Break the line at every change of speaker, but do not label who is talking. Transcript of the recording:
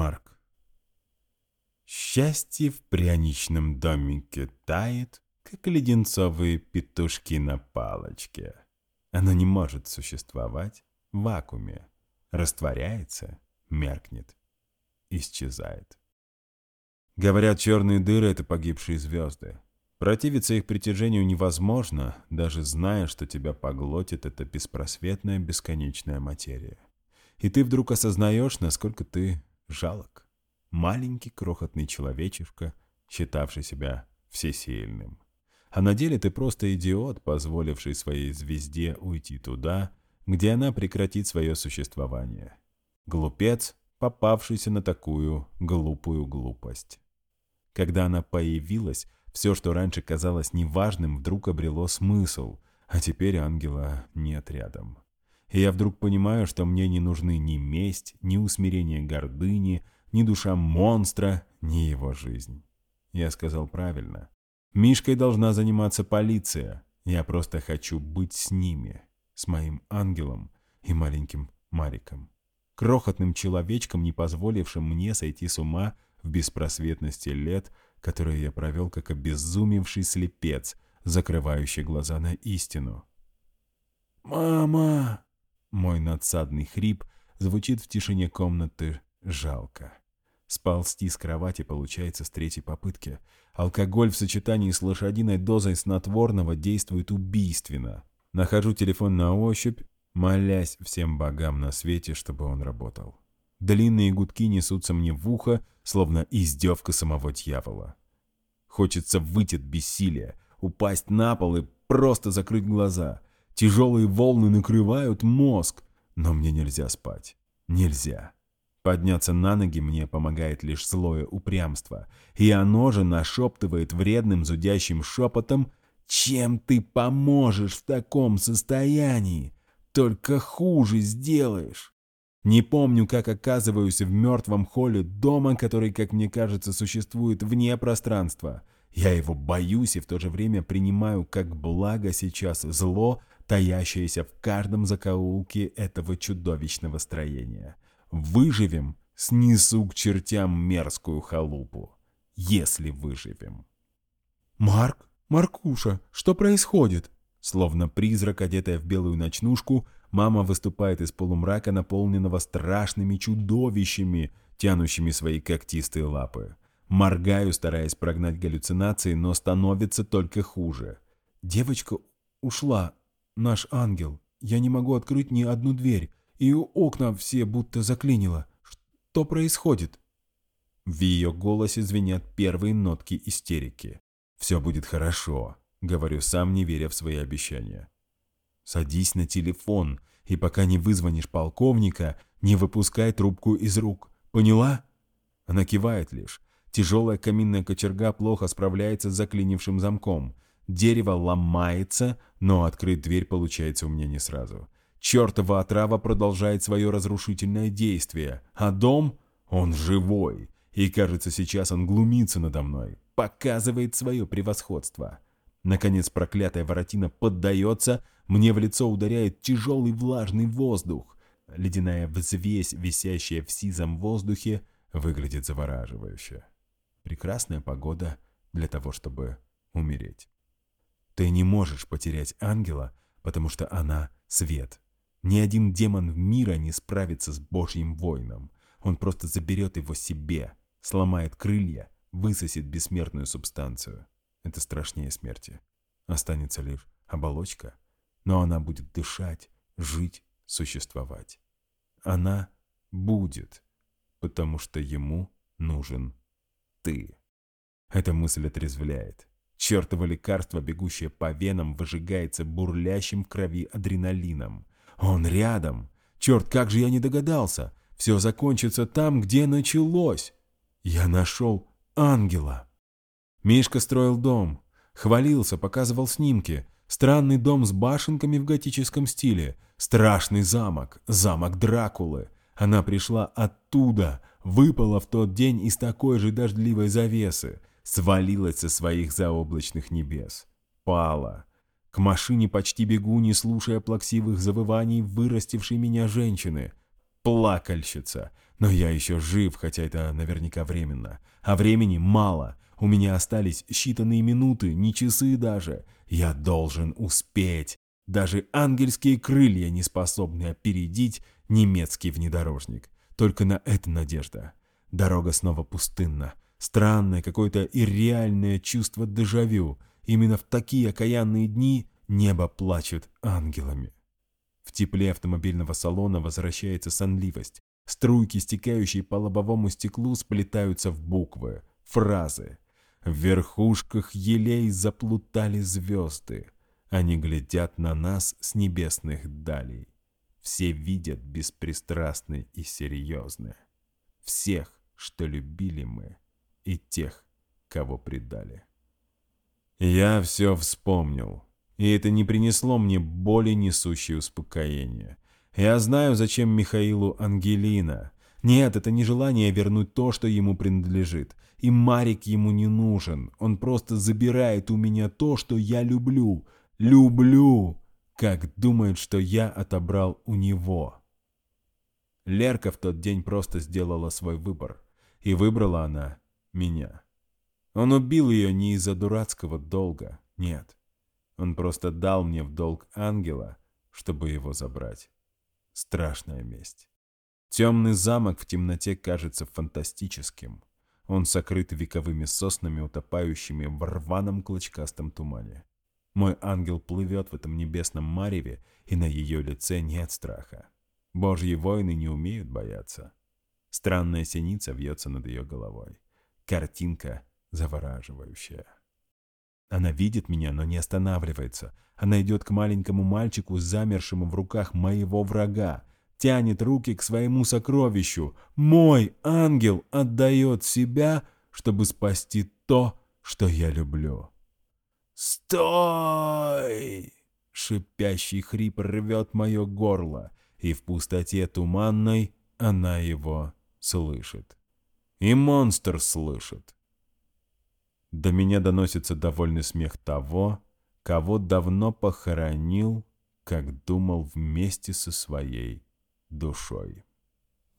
Марк. Счастье в пряничном домике тает, как леденцовые петушки на палочке. Оно не может существовать в вакууме. Растворяется, меркнет, исчезает. Говорят, черные дыры — это погибшие звезды. Противиться их притяжению невозможно, даже зная, что тебя поглотит эта беспросветная бесконечная материя. И ты вдруг осознаешь, насколько ты жалок. Маленький крохотный человечишка, считавший себя всесильным. А на деле ты просто идиот, позволивший своей звезде уйти туда, где она прекратит свое существование. Глупец, попавшийся на такую глупую глупость. Когда она появилась, все, что раньше казалось неважным, вдруг обрело смысл, а теперь ангела нет рядом. И я вдруг понимаю, что мне не нужны ни месть, ни усмирение гордыни, ни душа монстра, ни его жизнь. Я сказал правильно. Мишкой должна заниматься полиция. Я просто хочу быть с ними, с моим ангелом и маленьким Мариком. Крохотным человечком, не позволившим мне сойти с ума в беспросветности лет, которые я провел как обезумевший слепец, закрывающий глаза на истину. «Мама!» Мой надсадный хрип звучит в тишине комнаты жалко. Сползти с кровати получается с третьей попытки. Алкоголь в сочетании с лошадиной дозой снотворного действует убийственно. Нахожу телефон на ощупь, молясь всем богам на свете, чтобы он работал. Длинные гудки несутся мне в ухо, словно издевка самого дьявола. Хочется выйти от бессилия, упасть на пол и просто закрыть глаза. Тяжелые волны накрывают мозг, но мне нельзя спать. Нельзя. Подняться на ноги мне помогает лишь злое упрямство, и оно же нашептывает вредным зудящим шепотом «Чем ты поможешь в таком состоянии? Только хуже сделаешь!» Не помню, как оказываюсь в мертвом холле дома, который, как мне кажется, существует вне пространства. Я его боюсь и в то же время принимаю как благо сейчас зло, таящееся в каждом закоулке этого чудовищного строения. Выживем, снесу к чертям мерзкую халупу. Если выживем.
«Марк? Маркуша, что происходит?»
Словно призрак, одетая в белую ночнушку, мама выступает из полумрака, наполненного страшными чудовищами, тянущими свои когтистые лапы. Моргаю, стараясь прогнать галлюцинации, но становится только хуже.
«Девочка ушла, наш ангел. Я не могу открыть ни одну дверь, и окна все будто заклинило. Что происходит?»
В ее голосе звенят первые нотки истерики. «Все будет хорошо. Говорю сам, не веря в свои обещания. Садись на телефон, и пока не вызвонишь полковника, не выпускай трубку из рук. Поняла? Она кивает лишь. Тяжелая каминная кочерга плохо справляется с заклинившим замком. Дерево ломается, но открыть дверь получается у меня не сразу. Чертова отрава продолжает свое разрушительное действие, а дом, он живой. И кажется, сейчас он глумится надо мной, показывает свое превосходство. Наконец проклятая воротина поддается, мне в лицо ударяет тяжелый влажный воздух. Ледяная взвесь, висящая в сизом воздухе, выглядит завораживающе. Прекрасная погода для того, чтобы умереть. Ты не можешь потерять ангела, потому что она — свет. Ни один демон мира не справится с Божьим воином. Он просто заберет его себе, сломает крылья, высосет бессмертную субстанцию. Это страшнее смерти. Останется лишь оболочка, но она будет дышать, жить, существовать. Она будет, потому что ему нужен ты. Эта мысль отрезвляет. Чертово лекарство, бегущее по венам, выжигается бурлящим в крови адреналином. Он рядом. Черт, как же я не догадался. Все закончится там, где началось. Я нашел ангела. Мишка строил дом, хвалился, показывал снимки. Странный дом с башенками в готическом стиле. Страшный замок, замок Дракулы. Она пришла оттуда, выпала в тот день из такой же дождливой завесы, свалилась со своих заоблачных небес. Пала. К машине почти бегу, не слушая плаксивых завываний вырастившей меня женщины. плакальщица. Но я еще жив, хотя это наверняка временно. А времени мало. У меня остались считанные минуты, не часы даже. Я должен успеть. Даже ангельские крылья не способны опередить немецкий внедорожник. Только на это надежда. Дорога снова пустынна. Странное какое-то ирреальное чувство дежавю. Именно в такие окаянные дни небо плачет ангелами. В тепле автомобильного салона возвращается сонливость. Струйки, стекающие по лобовому стеклу, сплетаются в буквы, фразы. В верхушках елей заплутали звезды. Они глядят на нас с небесных далей. Все видят беспристрастны и серьезны. Всех, что любили мы, и тех, кого предали. Я все вспомнил, и это не принесло мне боли несущее успокоение. Я знаю, зачем Михаилу Ангелина. Нет, это не желание вернуть то, что ему принадлежит. И Марик ему не нужен. Он просто забирает у меня то, что я люблю — люблю, как думает, что я отобрал у него. Лерка в тот день просто сделала свой выбор, и выбрала она меня. Он убил ее не из-за дурацкого долга, нет. Он просто дал мне в долг ангела, чтобы его забрать. Страшная месть. Темный замок в темноте кажется фантастическим. Он сокрыт вековыми соснами, утопающими в рваном клочкастом тумане. Мой ангел плывет в этом небесном мареве, и на ее лице нет страха. Божьи воины не умеют бояться. Странная синица вьется над ее головой. Картинка завораживающая. Она видит меня, но не останавливается. Она идет к маленькому мальчику, замершему в руках моего врага, тянет руки к своему сокровищу. Мой ангел отдает себя, чтобы спасти то, что я люблю. «Стой!» Шипящий хрип рвет мое горло, и в пустоте туманной она его слышит. И монстр слышит. До меня доносится довольный смех того, кого давно похоронил, как думал вместе со своей душой.